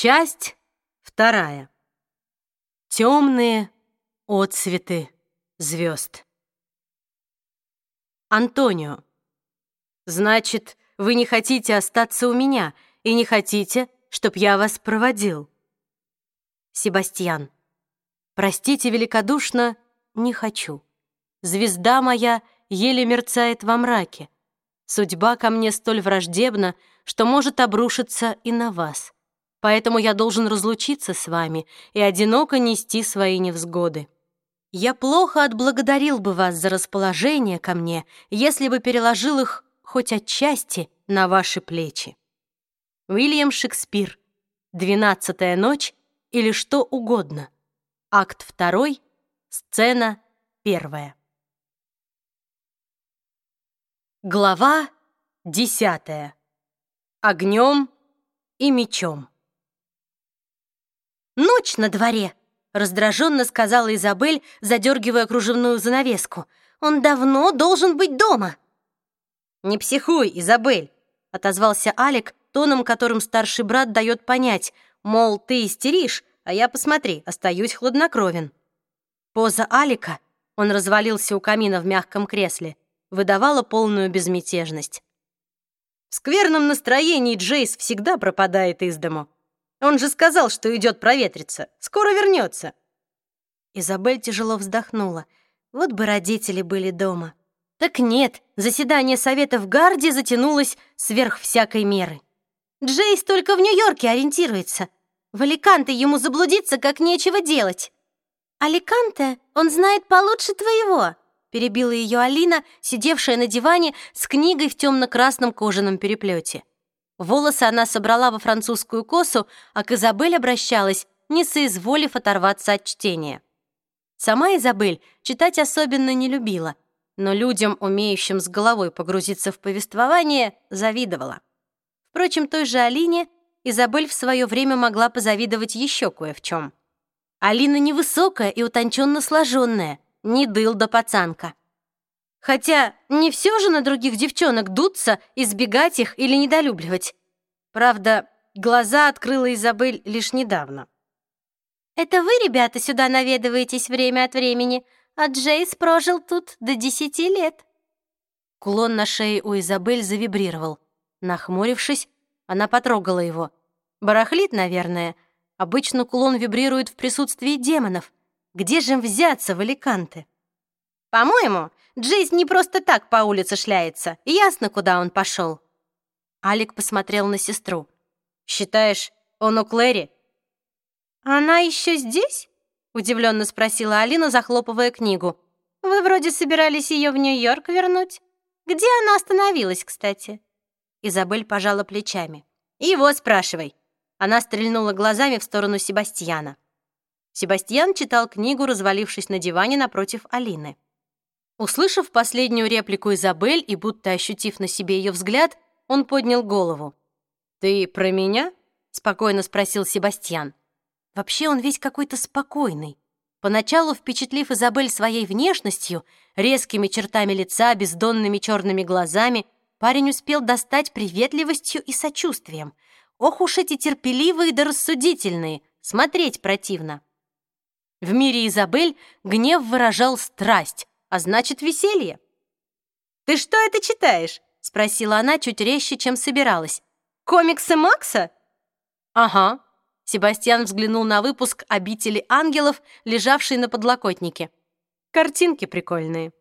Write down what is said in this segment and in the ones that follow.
Часть вторая. Темные отцветы звезд. Антонио. Значит, вы не хотите остаться у меня и не хотите, чтоб я вас проводил. Себастьян. Простите великодушно, не хочу. Звезда моя еле мерцает во мраке. Судьба ко мне столь враждебна, что может обрушиться и на вас. Поэтому я должен разлучиться с вами и одиноко нести свои невзгоды. Я плохо отблагодарил бы вас за расположение ко мне, если бы переложил их хоть отчасти на ваши плечи. Уильям Шекспир. «Двенадцатая ночь» или что угодно. Акт второй, сцена первая. Глава десятая. Огнем и мечом. «Ночь на дворе!» — раздраженно сказала Изабель, задергивая кружевную занавеску. «Он давно должен быть дома!» «Не психуй, Изабель!» — отозвался Алик тоном, которым старший брат дает понять, мол, ты истеришь, а я, посмотри, остаюсь хладнокровен. Поза Алика, он развалился у камина в мягком кресле, выдавала полную безмятежность. В скверном настроении Джейс всегда пропадает из дому. Он же сказал, что идет проветриться. Скоро вернется. Изабель тяжело вздохнула. Вот бы родители были дома. Так нет, заседание совета в Гарде затянулось сверх всякой меры. Джейс только в Нью-Йорке ориентируется. В Аликанте ему заблудиться, как нечего делать. Аликанте он знает получше твоего, перебила ее Алина, сидевшая на диване с книгой в темно-красном кожаном переплете. Волосы она собрала во французскую косу, а к Изабель обращалась, не соизволив оторваться от чтения. Сама Изабель читать особенно не любила, но людям, умеющим с головой погрузиться в повествование, завидовала. Впрочем, той же Алине Изабель в свое время могла позавидовать еще кое в чем. Алина невысокая и утонченно сложенная, не дылда пацанка. Хотя не все же на других девчонок дуться, избегать их или недолюбливать. Правда, глаза открыла Изабель лишь недавно. «Это вы, ребята, сюда наведываетесь время от времени, а Джейс прожил тут до десяти лет». Кулон на шее у Изабель завибрировал. Нахмурившись, она потрогала его. Барахлит, наверное. Обычно кулон вибрирует в присутствии демонов. Где же им взяться в Аликанте? «По-моему, Джейс не просто так по улице шляется. Ясно, куда он пошел». Алик посмотрел на сестру. «Считаешь, он у Клэри?» «Она еще здесь?» — удивленно спросила Алина, захлопывая книгу. «Вы вроде собирались ее в Нью-Йорк вернуть. Где она остановилась, кстати?» Изабель пожала плечами. «Его спрашивай». Она стрельнула глазами в сторону Себастьяна. Себастьян читал книгу, развалившись на диване напротив Алины. Услышав последнюю реплику Изабель и будто ощутив на себе ее взгляд, он поднял голову. «Ты про меня?» — спокойно спросил Себастьян. Вообще он весь какой-то спокойный. Поначалу впечатлив Изабель своей внешностью, резкими чертами лица, бездонными черными глазами, парень успел достать приветливостью и сочувствием. Ох уж эти терпеливые да рассудительные, смотреть противно. В мире Изабель гнев выражал страсть, а значит, веселье. «Ты что это читаешь?» — спросила она чуть резче, чем собиралась. «Комиксы Макса?» «Ага». Себастьян взглянул на выпуск «Обители ангелов», лежавший на подлокотнике. «Картинки прикольные».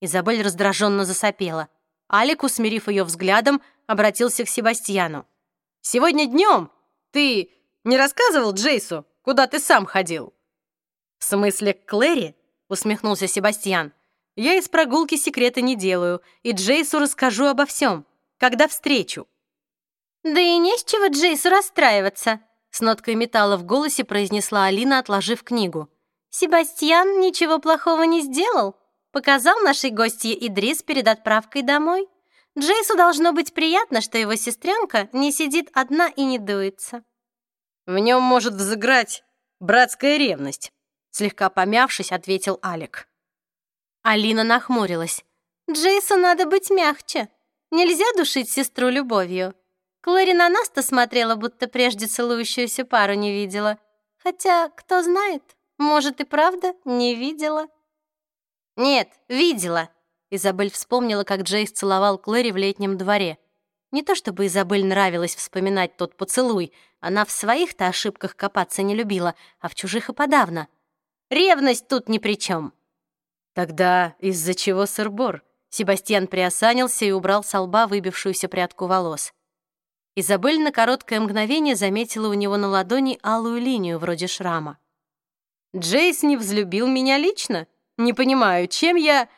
Изабель раздраженно засопела. Алик, усмирив ее взглядом, обратился к Себастьяну. «Сегодня днем ты не рассказывал Джейсу, куда ты сам ходил?» «В смысле, к Клэри?» Усмехнулся Себастьян. «Я из прогулки секреты не делаю, и Джейсу расскажу обо всем, когда встречу». «Да и не с чего Джейсу расстраиваться», с ноткой металла в голосе произнесла Алина, отложив книгу. «Себастьян ничего плохого не сделал. Показал нашей гостье Идрис перед отправкой домой. Джейсу должно быть приятно, что его сестренка не сидит одна и не дуется». «В нем может взыграть братская ревность», Слегка помявшись, ответил Алик. Алина нахмурилась. «Джейсу надо быть мягче. Нельзя душить сестру любовью». Клэри на нас-то смотрела, будто прежде целующуюся пару не видела. Хотя, кто знает, может и правда не видела. Нет, видела. Изабель вспомнила, как Джейс целовал Клэри в летнем дворе. Не то чтобы Изабель нравилось вспоминать тот поцелуй, она в своих-то ошибках копаться не любила, а в чужих и подавно. Ревность тут ни при чем. Тогда из-за чего сыр-бор? Себастьян приосанился и убрал с лба выбившуюся прядку волос. Изабель на короткое мгновение заметила у него на ладони алую линию вроде шрама. «Джейс не взлюбил меня лично? Не понимаю, чем я...»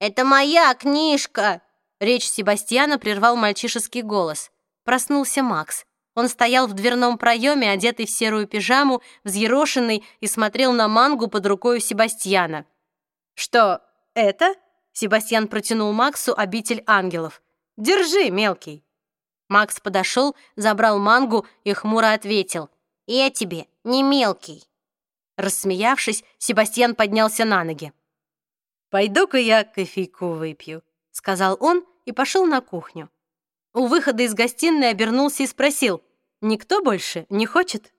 «Это моя книжка!» Речь Себастьяна прервал мальчишеский голос. Проснулся Макс. Он стоял в дверном проеме, одетый в серую пижаму, взъерошенный, и смотрел на мангу под рукой Себастьяна. «Что, это?» Себастьян протянул Максу обитель ангелов. «Держи, мелкий!» Макс подошел, забрал мангу и хмуро ответил. «Я тебе не мелкий!» Рассмеявшись, Себастьян поднялся на ноги. «Пойду-ка я кофейку выпью», — сказал он и пошел на кухню. У выхода из гостиной обернулся и спросил, «Никто больше не хочет?»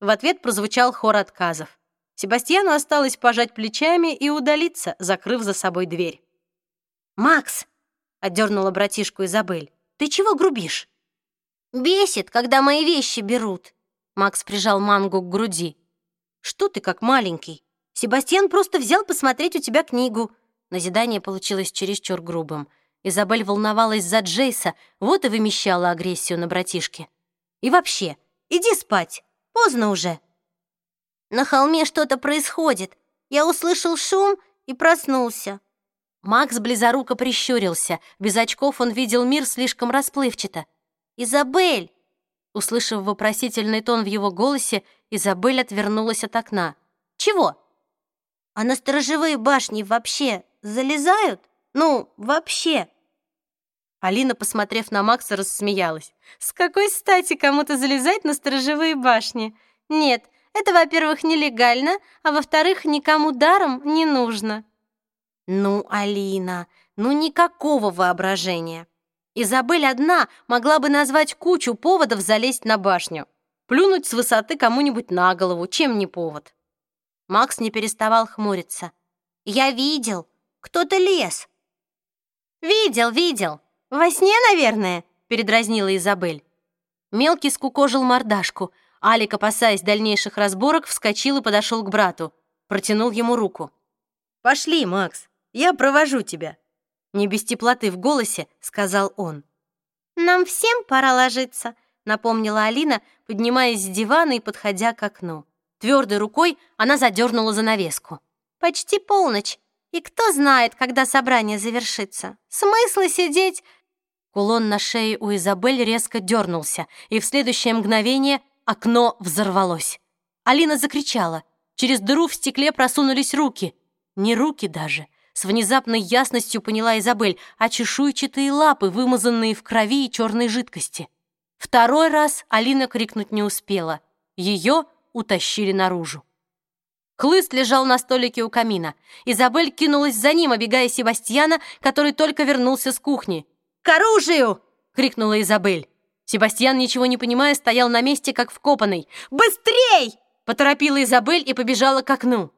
В ответ прозвучал хор отказов. Себастьяну осталось пожать плечами и удалиться, закрыв за собой дверь. «Макс!» — отдернула братишку Изабель. «Ты чего грубишь?» «Бесит, когда мои вещи берут!» Макс прижал мангу к груди. «Что ты как маленький? Себастьян просто взял посмотреть у тебя книгу». Назидание получилось чересчур грубым. Изабель волновалась за Джейса, вот и вымещала агрессию на братишке. «И вообще, иди спать, поздно уже». «На холме что-то происходит. Я услышал шум и проснулся». Макс близоруко прищурился. Без очков он видел мир слишком расплывчато. «Изабель!» Услышав вопросительный тон в его голосе, Изабель отвернулась от окна. «Чего?» «А на сторожевые башни вообще залезают? Ну, вообще?» Алина, посмотрев на Макса, рассмеялась. «С какой стати кому-то залезать на сторожевые башни? Нет, это, во-первых, нелегально, а во-вторых, никому даром не нужно». «Ну, Алина, ну никакого воображения!» Изабель одна могла бы назвать кучу поводов залезть на башню. Плюнуть с высоты кому-нибудь на голову, чем не повод. Макс не переставал хмуриться. «Я видел. Кто-то лез». «Видел, видел. Во сне, наверное», — передразнила Изабель. Мелкий скукожил мордашку. Алик, опасаясь дальнейших разборок, вскочил и подошел к брату. Протянул ему руку. «Пошли, Макс. Я провожу тебя». Не без теплоты в голосе сказал он. «Нам всем пора ложиться», — напомнила Алина, поднимаясь с дивана и подходя к окну. Твердой рукой она задернула занавеску. «Почти полночь, и кто знает, когда собрание завершится. Смысла сидеть...» Кулон на шее у Изабель резко дернулся, и в следующее мгновение окно взорвалось. Алина закричала. Через дыру в стекле просунулись руки. Не руки даже. С внезапной ясностью поняла Изабель, а чешуйчатые лапы, вымазанные в крови и черной жидкости. Второй раз Алина крикнуть не успела. Ее утащили наружу. Хлыст лежал на столике у камина. Изабель кинулась за ним, обегая Себастьяна, который только вернулся с кухни. «К оружию!» — крикнула Изабель. Себастьян, ничего не понимая, стоял на месте, как вкопанный. «Быстрей!» — поторопила Изабель и побежала к окну.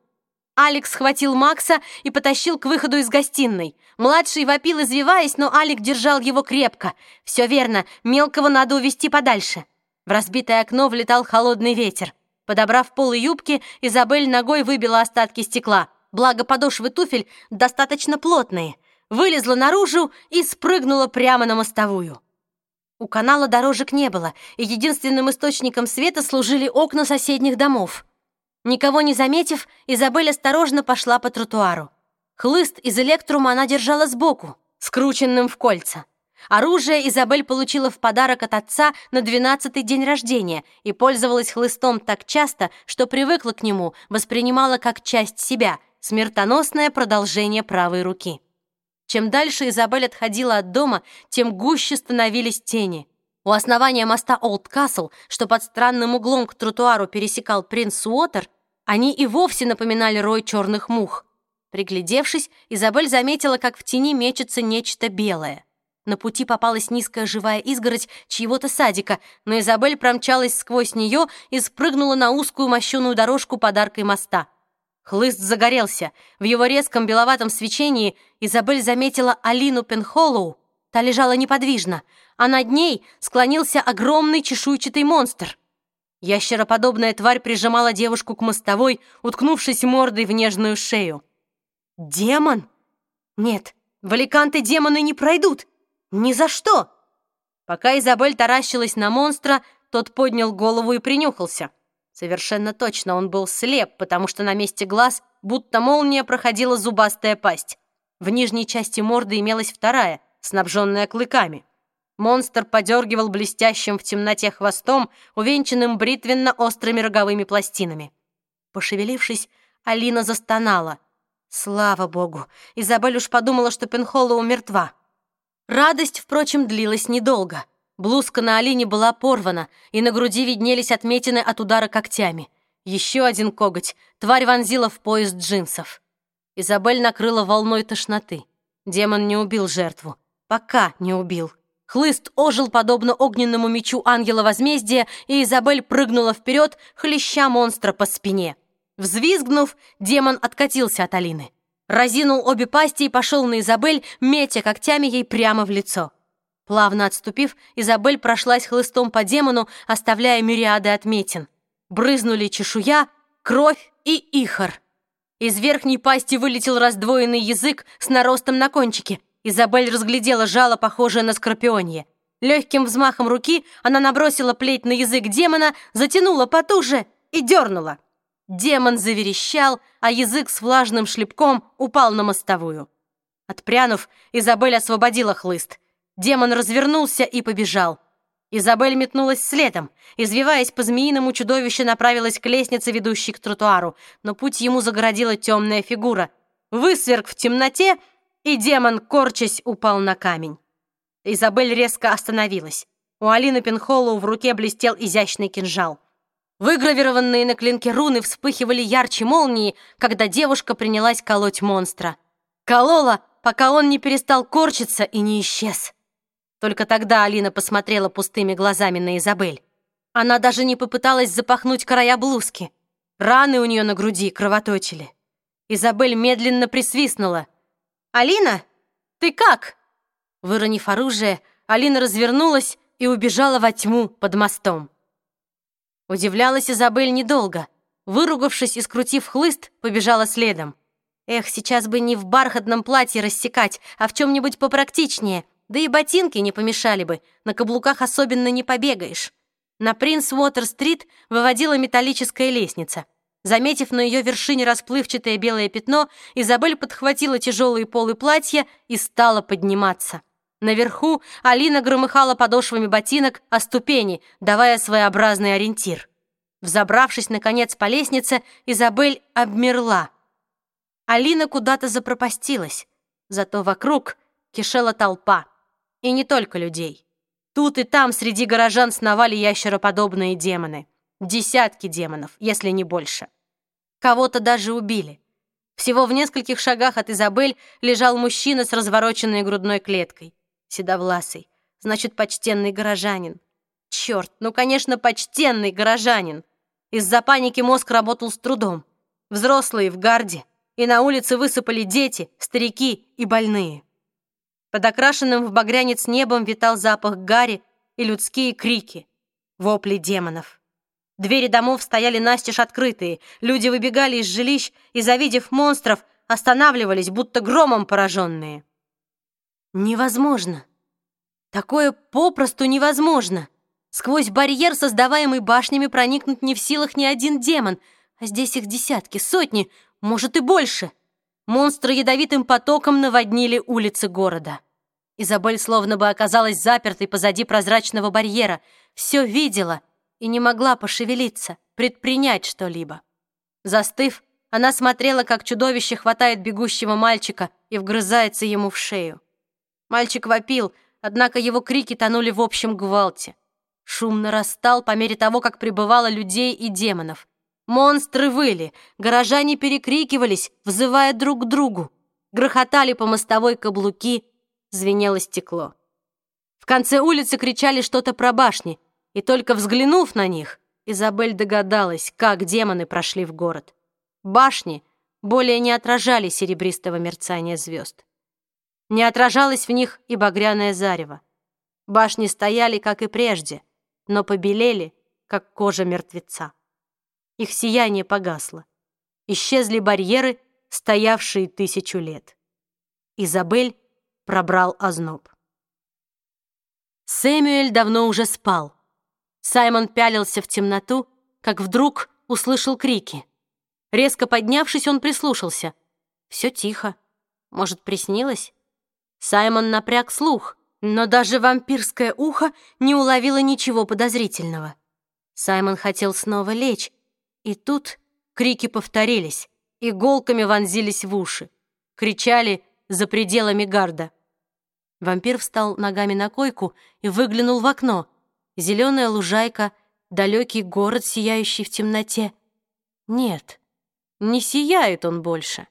Алекс схватил Макса и потащил к выходу из гостиной. Младший вопил, извиваясь, но Алик держал его крепко. Все верно, мелкого надо увести подальше. В разбитое окно влетал холодный ветер. Подобрав полы юбки, Изабель ногой выбила остатки стекла. Благо подошвы туфель достаточно плотные. Вылезла наружу и спрыгнула прямо на мостовую. У канала дорожек не было, и единственным источником света служили окна соседних домов. Никого не заметив, Изабель осторожно пошла по тротуару. Хлыст из электрума она держала сбоку, скрученным в кольца. Оружие Изабель получила в подарок от отца на двенадцатый день рождения и пользовалась хлыстом так часто, что привыкла к нему, воспринимала как часть себя, смертоносное продолжение правой руки. Чем дальше Изабель отходила от дома, тем гуще становились тени. У основания моста Олд Касл, что под странным углом к тротуару пересекал принц Уотер, они и вовсе напоминали рой черных мух. Приглядевшись, Изабель заметила, как в тени мечется нечто белое. На пути попалась низкая живая изгородь чьего-то садика, но Изабель промчалась сквозь нее и спрыгнула на узкую мощеную дорожку подаркой моста. Хлыст загорелся. В его резком беловатом свечении Изабель заметила Алину Пенхоллоу. Та лежала неподвижно, а над ней склонился огромный чешуйчатый монстр. Ящероподобная тварь прижимала девушку к мостовой, уткнувшись мордой в нежную шею. «Демон? Нет, валиканты-демоны не пройдут!» «Ни за что!» Пока Изабель таращилась на монстра, тот поднял голову и принюхался. Совершенно точно он был слеп, потому что на месте глаз будто молния проходила зубастая пасть. В нижней части морды имелась вторая, снабженная клыками. Монстр подергивал блестящим в темноте хвостом, увенчанным бритвенно-острыми роговыми пластинами. Пошевелившись, Алина застонала. Слава богу! Изабель уж подумала, что Пенхолла мертва. Радость, впрочем, длилась недолго. Блузка на Алине была порвана, и на груди виднелись отметины от удара когтями. Еще один коготь тварь вонзила в пояс джинсов. Изабель накрыла волной тошноты. Демон не убил жертву. Пока не убил. Хлыст ожил подобно огненному мечу ангела возмездия, и Изабель прыгнула вперед, хлеща монстра по спине. Взвизгнув, демон откатился от Алины разинул обе пасти и пошел на Изабель, метя когтями ей прямо в лицо. Плавно отступив, Изабель прошлась хлыстом по демону, оставляя мириады отметин. Брызнули чешуя, кровь и ихор. Из верхней пасти вылетел раздвоенный язык с наростом на кончике. Изабель разглядела жало, похожее на скорпионье. Легким взмахом руки она набросила плеть на язык демона, затянула потуже и дернула. Демон заверещал, а язык с влажным шлепком упал на мостовую. Отпрянув, Изабель освободила хлыст. Демон развернулся и побежал. Изабель метнулась следом. Извиваясь по-змеиному, чудовище направилось к лестнице, ведущей к тротуару, но путь ему загородила темная фигура. Высверг в темноте, и демон, корчась, упал на камень. Изабель резко остановилась. У Алины Пенхоллоу в руке блестел изящный кинжал. Выгравированные на клинке руны вспыхивали ярче молнии, когда девушка принялась колоть монстра. Колола, пока он не перестал корчиться и не исчез. Только тогда Алина посмотрела пустыми глазами на Изабель. Она даже не попыталась запахнуть края блузки. Раны у нее на груди кровоточили. Изабель медленно присвистнула. «Алина, ты как?» Выронив оружие, Алина развернулась и убежала во тьму под мостом. Удивлялась Изабель недолго. Выругавшись и скрутив хлыст, побежала следом. Эх, сейчас бы не в бархатном платье рассекать, а в чем-нибудь попрактичнее. Да и ботинки не помешали бы, на каблуках особенно не побегаешь. На Принц Уотер-стрит выводила металлическая лестница. Заметив на ее вершине расплывчатое белое пятно, Изабель подхватила тяжелые полы платья и стала подниматься. Наверху Алина громыхала подошвами ботинок о ступени, давая своеобразный ориентир. Взобравшись, наконец, по лестнице, Изабель обмерла. Алина куда-то запропастилась, зато вокруг кишела толпа. И не только людей. Тут и там среди горожан сновали ящероподобные демоны. Десятки демонов, если не больше. Кого-то даже убили. Всего в нескольких шагах от Изабель лежал мужчина с развороченной грудной клеткой седовласый. Значит, почтенный горожанин. Черт, ну, конечно, почтенный горожанин. Из-за паники мозг работал с трудом. Взрослые в гарде. И на улице высыпали дети, старики и больные. Под окрашенным в багрянец небом витал запах гари и людские крики. Вопли демонов. Двери домов стояли настежь открытые. Люди выбегали из жилищ и, завидев монстров, останавливались, будто громом пораженные. Невозможно. Такое попросту невозможно. Сквозь барьер, создаваемый башнями, проникнуть не в силах ни один демон, а здесь их десятки, сотни, может и больше. Монстры ядовитым потоком наводнили улицы города. Изабель словно бы оказалась запертой позади прозрачного барьера, все видела и не могла пошевелиться, предпринять что-либо. Застыв, она смотрела, как чудовище хватает бегущего мальчика и вгрызается ему в шею. Мальчик вопил, однако его крики тонули в общем гвалте. Шум нарастал по мере того, как прибывало людей и демонов. Монстры выли, горожане перекрикивались, взывая друг к другу. Грохотали по мостовой каблуки, звенело стекло. В конце улицы кричали что-то про башни, и только взглянув на них, Изабель догадалась, как демоны прошли в город. Башни более не отражали серебристого мерцания звезд. Не отражалось в них и багряное зарево. Башни стояли, как и прежде, но побелели, как кожа мертвеца. Их сияние погасло. Исчезли барьеры, стоявшие тысячу лет. Изабель пробрал озноб. Сэмюэль давно уже спал. Саймон пялился в темноту, как вдруг услышал крики. Резко поднявшись, он прислушался. Все тихо. Может, приснилось? Саймон напряг слух, но даже вампирское ухо не уловило ничего подозрительного. Саймон хотел снова лечь, и тут крики повторились, иголками вонзились в уши. Кричали за пределами гарда. Вампир встал ногами на койку и выглянул в окно. Зеленая лужайка, далекий город, сияющий в темноте. Нет, не сияет он больше.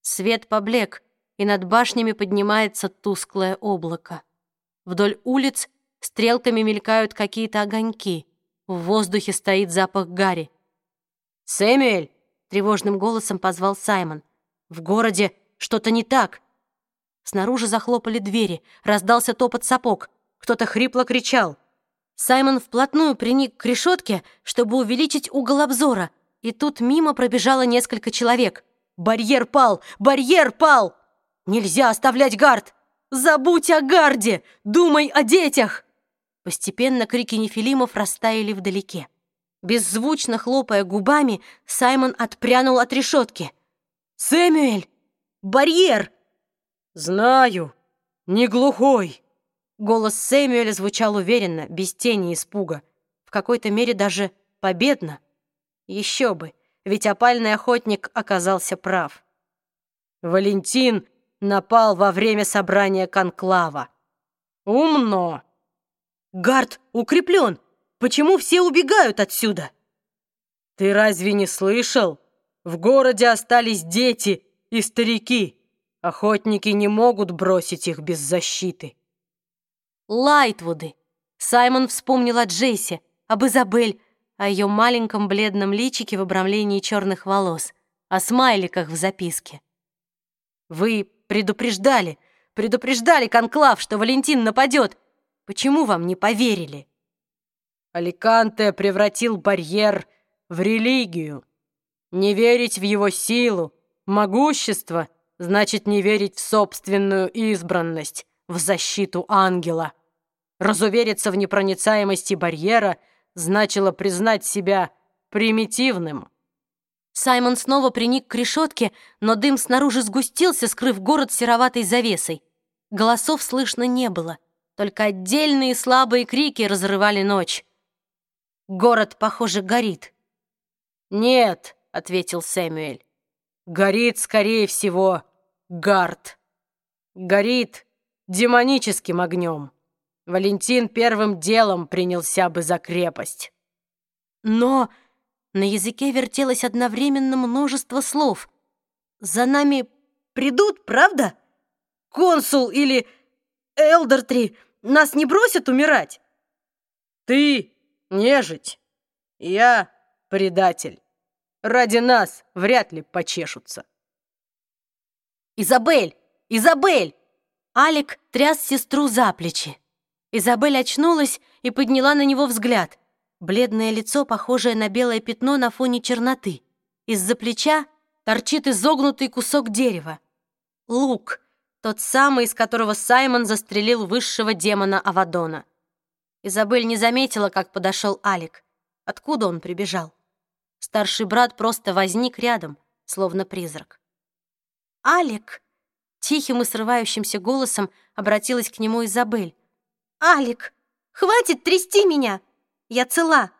Свет поблек, и над башнями поднимается тусклое облако. Вдоль улиц стрелками мелькают какие-то огоньки. В воздухе стоит запах гари. «Сэмюэль!» — тревожным голосом позвал Саймон. «В городе что-то не так!» Снаружи захлопали двери, раздался топот сапог. Кто-то хрипло кричал. Саймон вплотную приник к решетке, чтобы увеличить угол обзора, и тут мимо пробежало несколько человек. «Барьер пал! Барьер пал! Нельзя оставлять гард! Забудь о гарде! Думай о детях!» Постепенно крики нефилимов растаяли вдалеке. Беззвучно хлопая губами, Саймон отпрянул от решетки. «Сэмюэль! Барьер!» «Знаю, не глухой!» Голос Сэмюэля звучал уверенно, без тени испуга. В какой-то мере даже победно. Еще бы, ведь опальный охотник оказался прав. Валентин напал во время собрания конклава. Умно. Гард укреплен. Почему все убегают отсюда? Ты разве не слышал? В городе остались дети и старики. Охотники не могут бросить их без защиты. Лайтвуды. Саймон вспомнил о Джейсе, об Изабель, о ее маленьком бледном личике в обрамлении черных волос, о смайликах в записке. «Вы предупреждали, предупреждали Конклав, что Валентин нападет. Почему вам не поверили?» Аликанте превратил барьер в религию. Не верить в его силу, могущество — значит не верить в собственную избранность, в защиту ангела. Разувериться в непроницаемости барьера значило признать себя примитивным. Саймон снова приник к решетке, но дым снаружи сгустился, скрыв город сероватой завесой. Голосов слышно не было, только отдельные слабые крики разрывали ночь. Город, похоже, горит. «Нет», — ответил Сэмюэль, — «горит, скорее всего, Гард. Горит демоническим огнем. Валентин первым делом принялся бы за крепость. Но на языке вертелось одновременно множество слов. «За нами придут, правда? Консул или Элдертри нас не бросят умирать?» «Ты нежить, я предатель. Ради нас вряд ли почешутся». «Изабель! Изабель!» Алик тряс сестру за плечи. Изабель очнулась и подняла на него взгляд. Бледное лицо, похожее на белое пятно на фоне черноты. Из-за плеча торчит изогнутый кусок дерева. Лук, тот самый, из которого Саймон застрелил высшего демона Авадона. Изабель не заметила, как подошел Алик. Откуда он прибежал? Старший брат просто возник рядом, словно призрак. «Алик!» Тихим и срывающимся голосом обратилась к нему Изабель. «Алик, хватит трясти меня! Я цела!»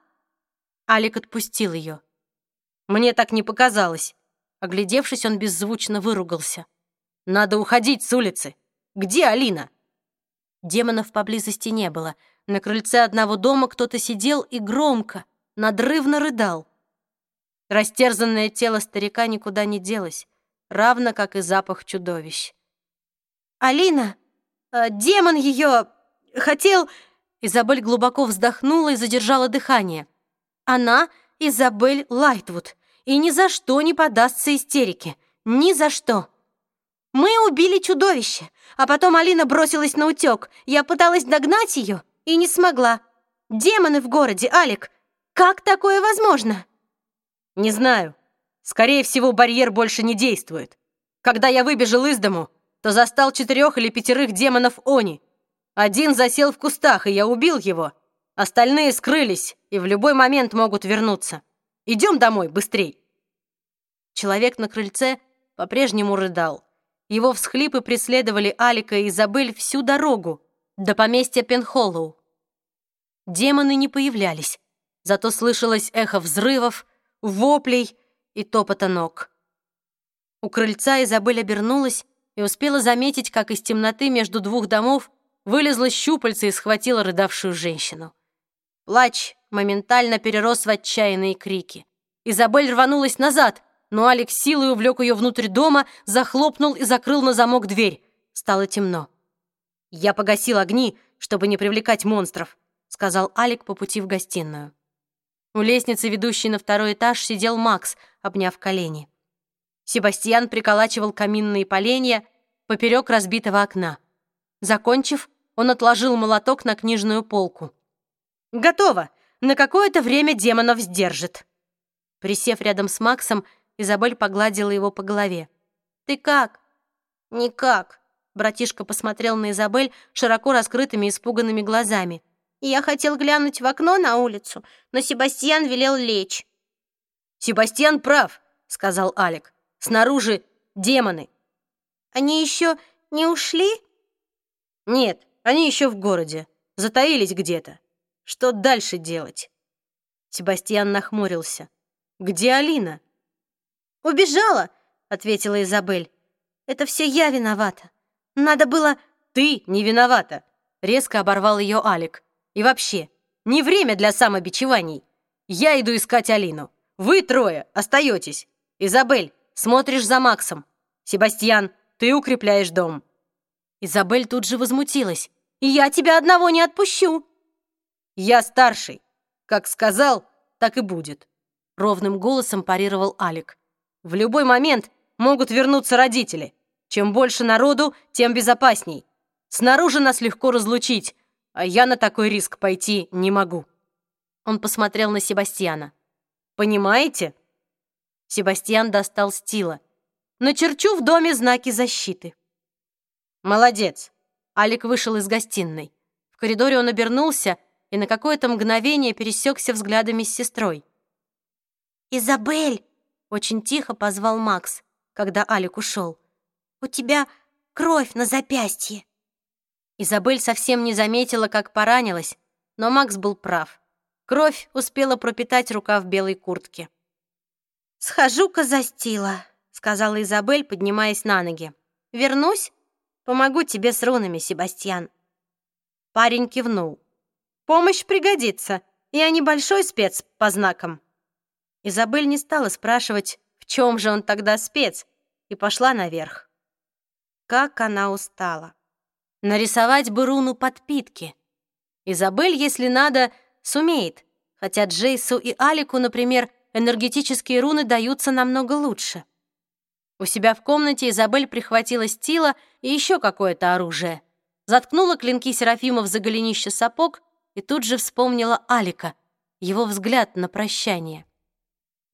Алик отпустил ее. «Мне так не показалось». Оглядевшись, он беззвучно выругался. «Надо уходить с улицы! Где Алина?» Демонов поблизости не было. На крыльце одного дома кто-то сидел и громко, надрывно рыдал. Растерзанное тело старика никуда не делось равно как и запах чудовищ. «Алина! Э, демон ее хотел...» Изабель глубоко вздохнула и задержала дыхание. Она Изабель Лайтвуд и ни за что не подастся истерике. Ни за что. Мы убили чудовище, а потом Алина бросилась на утек. Я пыталась догнать ее и не смогла. Демоны в городе, Алик. Как такое возможно? Не знаю. Скорее всего, барьер больше не действует. Когда я выбежал из дому, то застал четырех или пятерых демонов Они. Один засел в кустах, и я убил его. Остальные скрылись и в любой момент могут вернуться. Идем домой, быстрей!» Человек на крыльце по-прежнему рыдал. Его всхлипы преследовали Алика и Изабель всю дорогу до поместья Пенхоллоу. Демоны не появлялись, зато слышалось эхо взрывов, воплей и топота ног. У крыльца Изабель обернулась и успела заметить, как из темноты между двух домов вылезла щупальце и схватила рыдавшую женщину. Плач моментально перерос в отчаянные крики. Изабель рванулась назад, но Алекс силой увлек ее внутрь дома, захлопнул и закрыл на замок дверь. Стало темно. «Я погасил огни, чтобы не привлекать монстров», сказал Алик по пути в гостиную. У лестницы, ведущей на второй этаж, сидел Макс, обняв колени. Себастьян приколачивал каминные поленья поперек разбитого окна. Закончив, он отложил молоток на книжную полку. «Готово! На какое-то время демонов сдержит!» Присев рядом с Максом, Изабель погладила его по голове. «Ты как?» «Никак», — братишка посмотрел на Изабель широко раскрытыми испуганными глазами. «Я хотел глянуть в окно на улицу, но Себастьян велел лечь». «Себастьян прав», — сказал Алек. «Снаружи демоны». «Они еще не ушли?» «Нет, они еще в городе. Затаились где-то. Что дальше делать?» Себастьян нахмурился. «Где Алина?» «Убежала», — ответила Изабель. «Это все я виновата. Надо было...» «Ты не виновата», — резко оборвал ее Алик. «И вообще, не время для самобичеваний. Я иду искать Алину. Вы трое остаетесь. Изабель, смотришь за Максом. Себастьян, ты укрепляешь дом». Изабель тут же возмутилась. «Я тебя одного не отпущу!» «Я старший. Как сказал, так и будет», — ровным голосом парировал Алик. «В любой момент могут вернуться родители. Чем больше народу, тем безопасней. Снаружи нас легко разлучить, а я на такой риск пойти не могу». Он посмотрел на Себастьяна. «Понимаете?» Себастьян достал стила. «Начерчу в доме знаки защиты». «Молодец!» Алик вышел из гостиной. В коридоре он обернулся и на какое-то мгновение пересекся взглядами с сестрой. «Изабель!» — очень тихо позвал Макс, когда Алик ушел. «У тебя кровь на запястье!» Изабель совсем не заметила, как поранилась, но Макс был прав. Кровь успела пропитать рукав белой куртки. «Схожу-ка за стила», — сказала Изабель, поднимаясь на ноги. «Вернусь, помогу тебе с рунами, Себастьян». Парень кивнул. Помощь пригодится. Я небольшой спец по знакам». Изабель не стала спрашивать, в чем же он тогда спец, и пошла наверх. Как она устала. Нарисовать бы руну подпитки. Изабель, если надо, сумеет, хотя Джейсу и Алику, например, энергетические руны даются намного лучше. У себя в комнате Изабель прихватила стила и еще какое-то оружие. Заткнула клинки Серафимов за голенище сапог и тут же вспомнила Алика, его взгляд на прощание.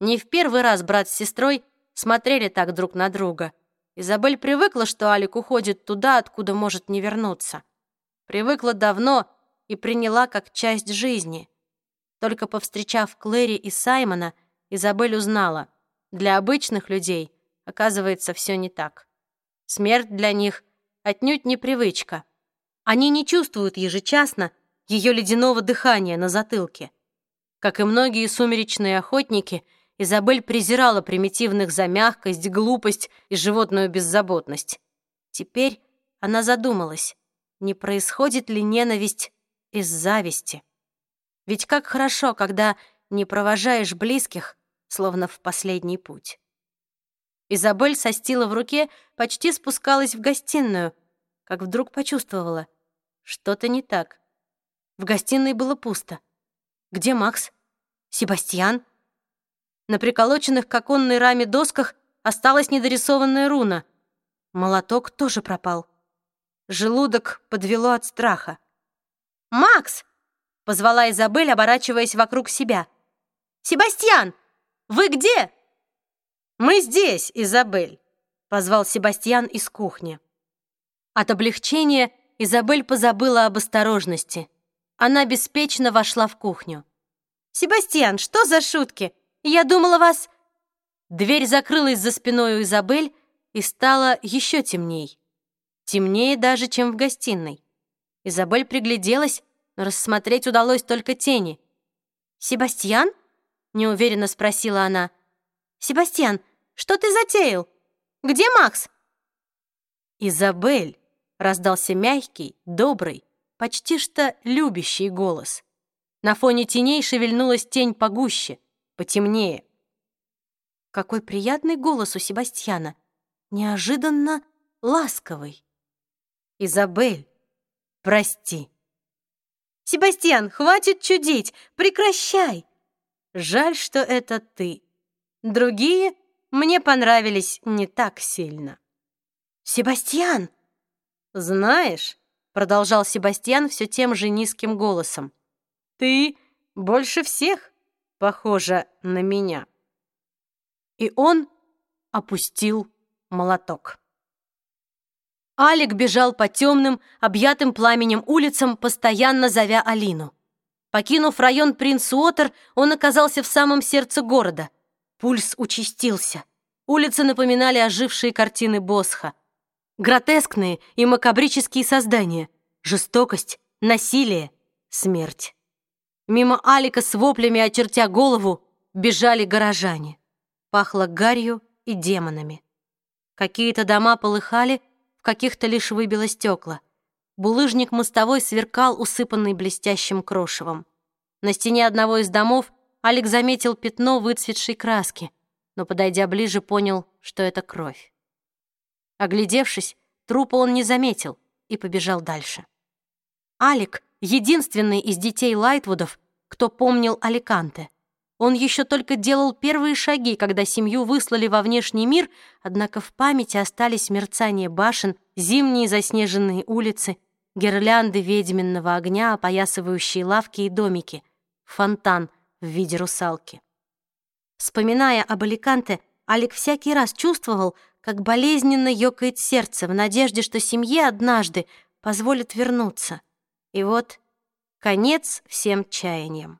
Не в первый раз брат с сестрой смотрели так друг на друга. Изабель привыкла, что Алик уходит туда, откуда может не вернуться. Привыкла давно и приняла как часть жизни. Только повстречав Клэри и Саймона, Изабель узнала, для обычных людей, оказывается, все не так. Смерть для них отнюдь не привычка. Они не чувствуют ежечасно, ее ледяного дыхания на затылке. Как и многие сумеречные охотники, Изабель презирала примитивных за мягкость, глупость и животную беззаботность. Теперь она задумалась, не происходит ли ненависть из зависти. Ведь как хорошо, когда не провожаешь близких, словно в последний путь. Изабель со стила в руке почти спускалась в гостиную, как вдруг почувствовала — Что-то не так. В гостиной было пусто. Где Макс? Себастьян? На приколоченных к оконной раме досках осталась недорисованная руна. Молоток тоже пропал. Желудок подвело от страха. «Макс!» — позвала Изабель, оборачиваясь вокруг себя. «Себастьян, вы где?» «Мы здесь, Изабель», — позвал Себастьян из кухни. От облегчения Изабель позабыла об осторожности. Она беспечно вошла в кухню. «Себастьян, что за шутки? Я думала вас...» Дверь закрылась за спиной у Изабель и стало еще темней. Темнее даже, чем в гостиной. Изабель пригляделась, но рассмотреть удалось только тени. «Себастьян?» — неуверенно спросила она. «Себастьян, что ты затеял? Где Макс?» «Изабель!» — раздался мягкий, добрый, почти что любящий голос. На фоне теней шевельнулась тень погуще, потемнее. Какой приятный голос у Себастьяна. Неожиданно ласковый. «Изабель, прости». «Себастьян, хватит чудить! Прекращай!» «Жаль, что это ты. Другие мне понравились не так сильно». «Себастьян!» «Знаешь, продолжал Себастьян все тем же низким голосом. Ты больше всех похожа на меня. И он опустил молоток. Алик бежал по темным, объятым пламенем улицам, постоянно зовя Алину. Покинув район Принц Уотер, он оказался в самом сердце города. Пульс участился. Улицы напоминали ожившие картины Босха. Гротескные и макабрические создания, жестокость, насилие, смерть. Мимо Алика с воплями, очертя голову, бежали горожане. Пахло гарью и демонами. Какие-то дома полыхали, в каких-то лишь выбило стекла. Булыжник мостовой сверкал, усыпанный блестящим крошевом. На стене одного из домов Алик заметил пятно выцветшей краски, но, подойдя ближе, понял, что это кровь. Оглядевшись, трупа он не заметил и побежал дальше. Алик — единственный из детей Лайтвудов, кто помнил Аликанте. Он еще только делал первые шаги, когда семью выслали во внешний мир, однако в памяти остались мерцание башен, зимние заснеженные улицы, гирлянды ведьминного огня, опоясывающие лавки и домики, фонтан в виде русалки. Вспоминая об Аликанте, Алик всякий раз чувствовал, как болезненно ёкает сердце в надежде, что семье однажды позволит вернуться. И вот конец всем чаяниям.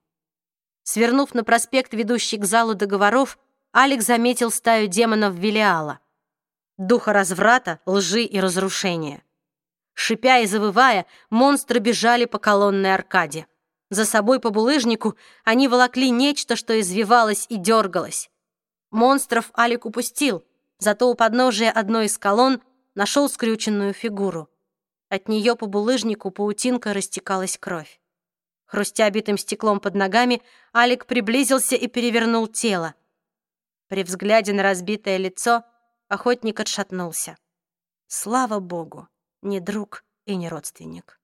Свернув на проспект, ведущий к залу договоров, Алекс заметил стаю демонов Велиала. Духа разврата, лжи и разрушения. Шипя и завывая, монстры бежали по колонной аркаде. За собой по булыжнику они волокли нечто, что извивалось и дергалось. Монстров Алик упустил, Зато у подножия одной из колонн нашел скрюченную фигуру. От нее по булыжнику паутинка растекалась кровь. Хрустя битым стеклом под ногами, Алик приблизился и перевернул тело. При взгляде на разбитое лицо охотник отшатнулся. Слава богу, не друг и не родственник.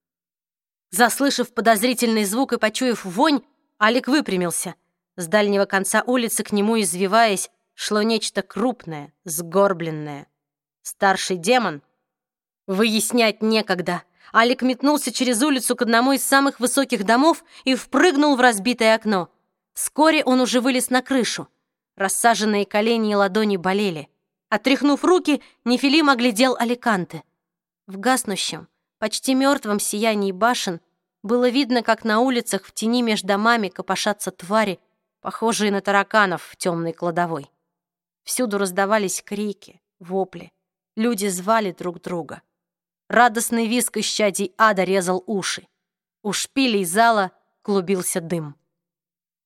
Заслышав подозрительный звук и почуяв вонь, Алик выпрямился. С дальнего конца улицы к нему, извиваясь, шло нечто крупное, сгорбленное. Старший демон? Выяснять некогда. Алик метнулся через улицу к одному из самых высоких домов и впрыгнул в разбитое окно. Вскоре он уже вылез на крышу. Рассаженные колени и ладони болели. Отряхнув руки, Нефилим оглядел Аликанте. В гаснущем, почти мертвом сиянии башен было видно, как на улицах в тени между домами копошатся твари, похожие на тараканов в темной кладовой. Всюду раздавались крики, вопли. Люди звали друг друга. Радостный визг исчадий ада резал уши. У шпилей зала клубился дым.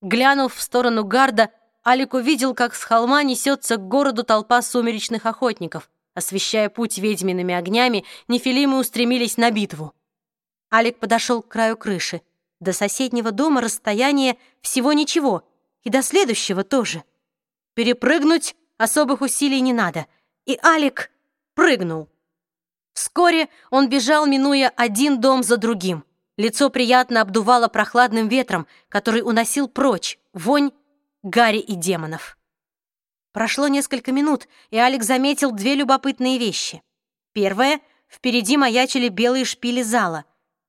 Глянув в сторону гарда, Алик увидел, как с холма несется к городу толпа сумеречных охотников. Освещая путь ведьмиными огнями, нефилимы устремились на битву. Алик подошел к краю крыши. До соседнего дома расстояние всего ничего, и до следующего тоже. Перепрыгнуть Особых усилий не надо. И Алик прыгнул. Вскоре он бежал, минуя один дом за другим. Лицо приятно обдувало прохладным ветром, который уносил прочь вонь Гарри и демонов. Прошло несколько минут, и Алекс заметил две любопытные вещи. Первое — впереди маячили белые шпили зала.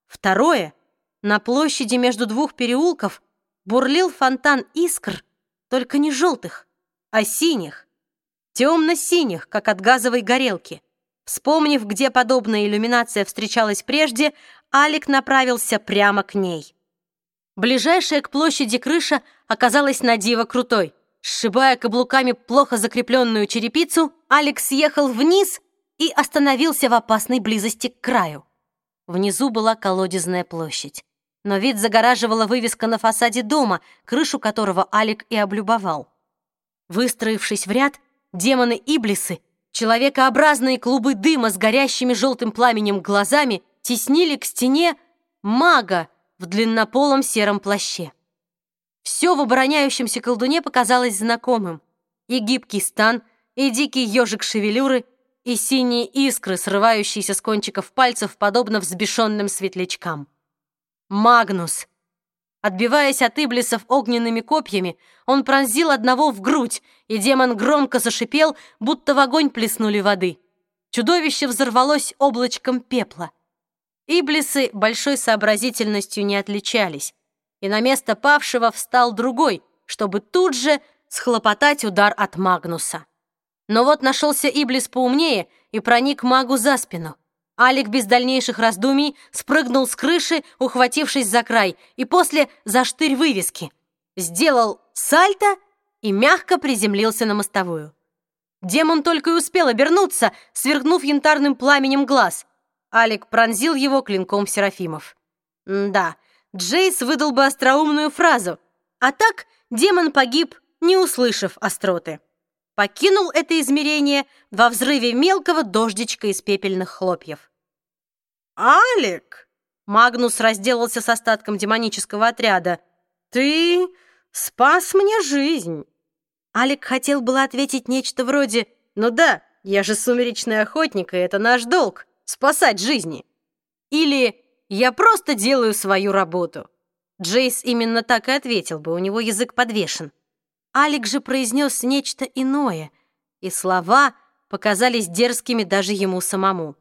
Второе — на площади между двух переулков бурлил фонтан искр, только не желтых, а синих, темно-синих, как от газовой горелки. Вспомнив, где подобная иллюминация встречалась прежде, Алик направился прямо к ней. Ближайшая к площади крыша оказалась на диво крутой. Сшибая каблуками плохо закрепленную черепицу, Алекс съехал вниз и остановился в опасной близости к краю. Внизу была колодезная площадь. Но вид загораживала вывеска на фасаде дома, крышу которого Алик и облюбовал. Выстроившись в ряд, демоны-иблисы, человекообразные клубы дыма с горящими желтым пламенем глазами теснили к стене мага в длиннополом сером плаще. Все в обороняющемся колдуне показалось знакомым. И гибкий стан, и дикий ежик шевелюры, и синие искры, срывающиеся с кончиков пальцев, подобно взбешенным светлячкам. Магнус! Отбиваясь от иблисов огненными копьями, он пронзил одного в грудь, и демон громко зашипел, будто в огонь плеснули воды. Чудовище взорвалось облачком пепла. Иблисы большой сообразительностью не отличались и на место павшего встал другой, чтобы тут же схлопотать удар от Магнуса. Но вот нашелся Иблис поумнее и проник магу за спину. Алик без дальнейших раздумий спрыгнул с крыши, ухватившись за край, и после за штырь вывески. Сделал сальто и мягко приземлился на мостовую. Демон только и успел обернуться, свергнув янтарным пламенем глаз. Алик пронзил его клинком Серафимов. Да, Джейс выдал бы остроумную фразу, а так демон погиб, не услышав остроты. Покинул это измерение во взрыве мелкого дождичка из пепельных хлопьев. «Алик!» Магнус разделался с остатком демонического отряда. «Ты спас мне жизнь!» Алик хотел было ответить нечто вроде «Ну да, я же сумеречный охотник, и это наш долг — спасать жизни». Или я просто делаю свою работу». Джейс именно так и ответил бы, у него язык подвешен. Алик же произнес нечто иное, и слова показались дерзкими даже ему самому.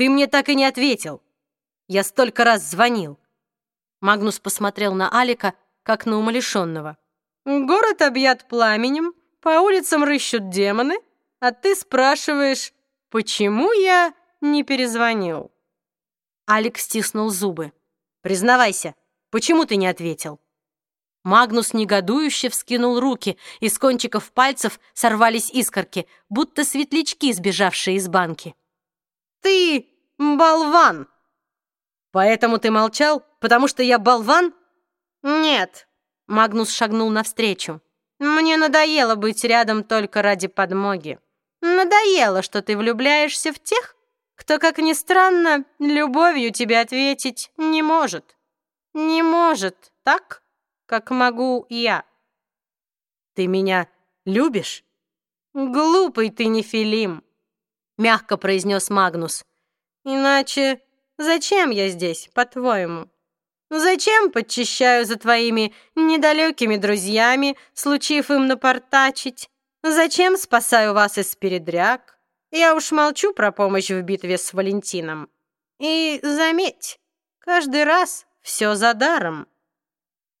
«Ты мне так и не ответил. Я столько раз звонил». Магнус посмотрел на Алика, как на умалишенного. «Город объят пламенем, по улицам рыщут демоны, а ты спрашиваешь, почему я не перезвонил?» Алекс стиснул зубы. «Признавайся, почему ты не ответил?» Магнус негодующе вскинул руки, и с кончиков пальцев сорвались искорки, будто светлячки, сбежавшие из банки. «Ты болван!» «Поэтому ты молчал, потому что я болван?» «Нет», — Магнус шагнул навстречу. «Мне надоело быть рядом только ради подмоги. Надоело, что ты влюбляешься в тех, кто, как ни странно, любовью тебе ответить не может. Не может так, как могу я. Ты меня любишь? Глупый ты нефилим, мягко произнес Магнус. Иначе зачем я здесь, по-твоему? Зачем подчищаю за твоими недалекими друзьями, случив им напортачить? Зачем спасаю вас из передряг? Я уж молчу про помощь в битве с Валентином. И заметь, каждый раз все за даром.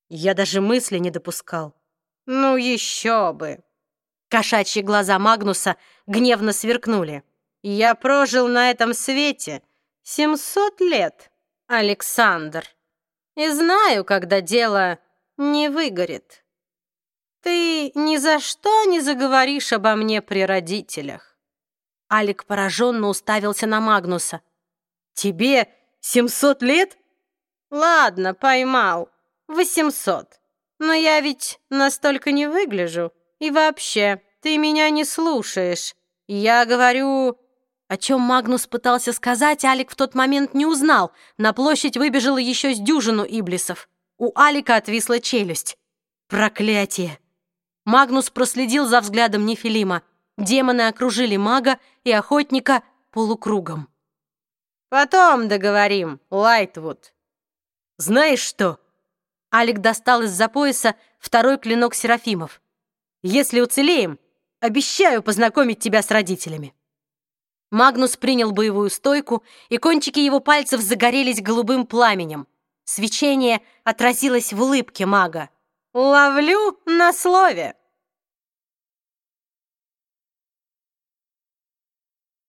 Я даже мысли не допускал. Ну еще бы. Кошачьи глаза Магнуса гневно сверкнули. Я прожил на этом свете семьсот лет, Александр. И знаю, когда дело не выгорит. Ты ни за что не заговоришь обо мне при родителях. Алик пораженно уставился на Магнуса. «Тебе семьсот лет?» «Ладно, поймал. Восемьсот. Но я ведь настолько не выгляжу. И вообще, ты меня не слушаешь. Я говорю...» О чем Магнус пытался сказать, Алик в тот момент не узнал. На площадь выбежало еще с дюжину иблисов. У Алика отвисла челюсть. «Проклятие!» Магнус проследил за взглядом Нефилима. Демоны окружили мага и охотника, полукругом. «Потом договорим, Лайтвуд». «Знаешь что?» Алик достал из-за пояса второй клинок Серафимов. «Если уцелеем, обещаю познакомить тебя с родителями». Магнус принял боевую стойку, и кончики его пальцев загорелись голубым пламенем. Свечение отразилось в улыбке мага. «Ловлю на слове!»